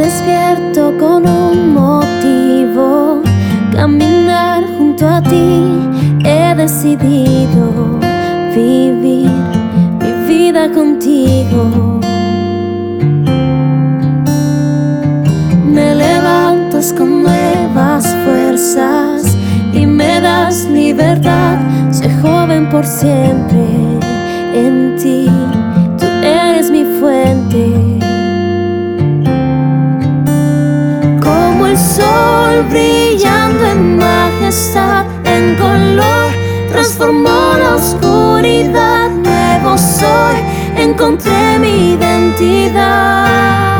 despierto con un motivo. Caminar junto a ti, he decidido vivir mi vida contigo. Me levantas con nuevas fuerzas y me das libertad. Soy joven por siempre en ti, tú eres mi fuente. Brillando en majestad, en color, transformó la oscuridad. Nuevo soy, encontré mi identidad.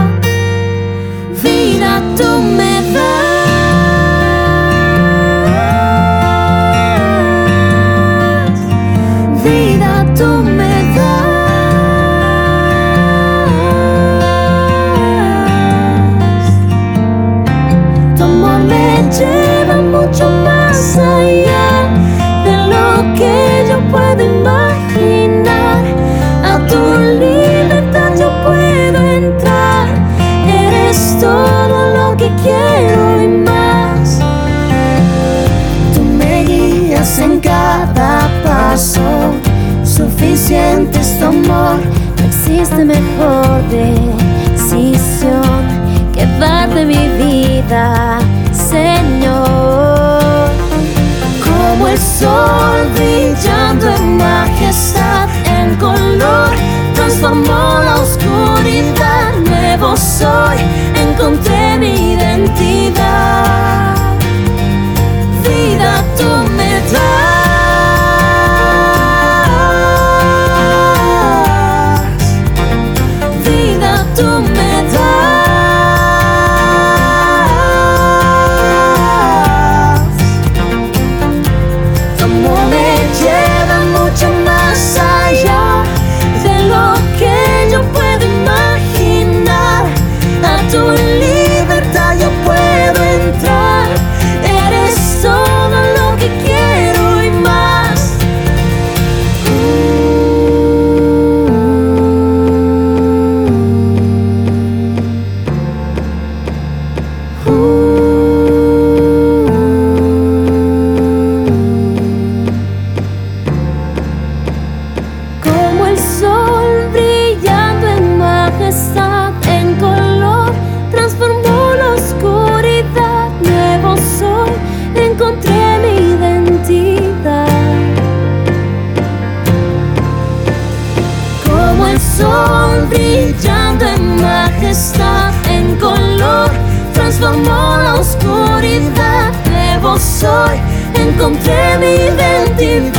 Cada paso. Suficiente es tu amor. No existe mejor decisión que darte mi vida, Señor. Como el sol brillando en majestad, en color, transformó la oscuridad. Nuevo soy, transformó la oscuridad. Nuevo soy, encontré mi identidad.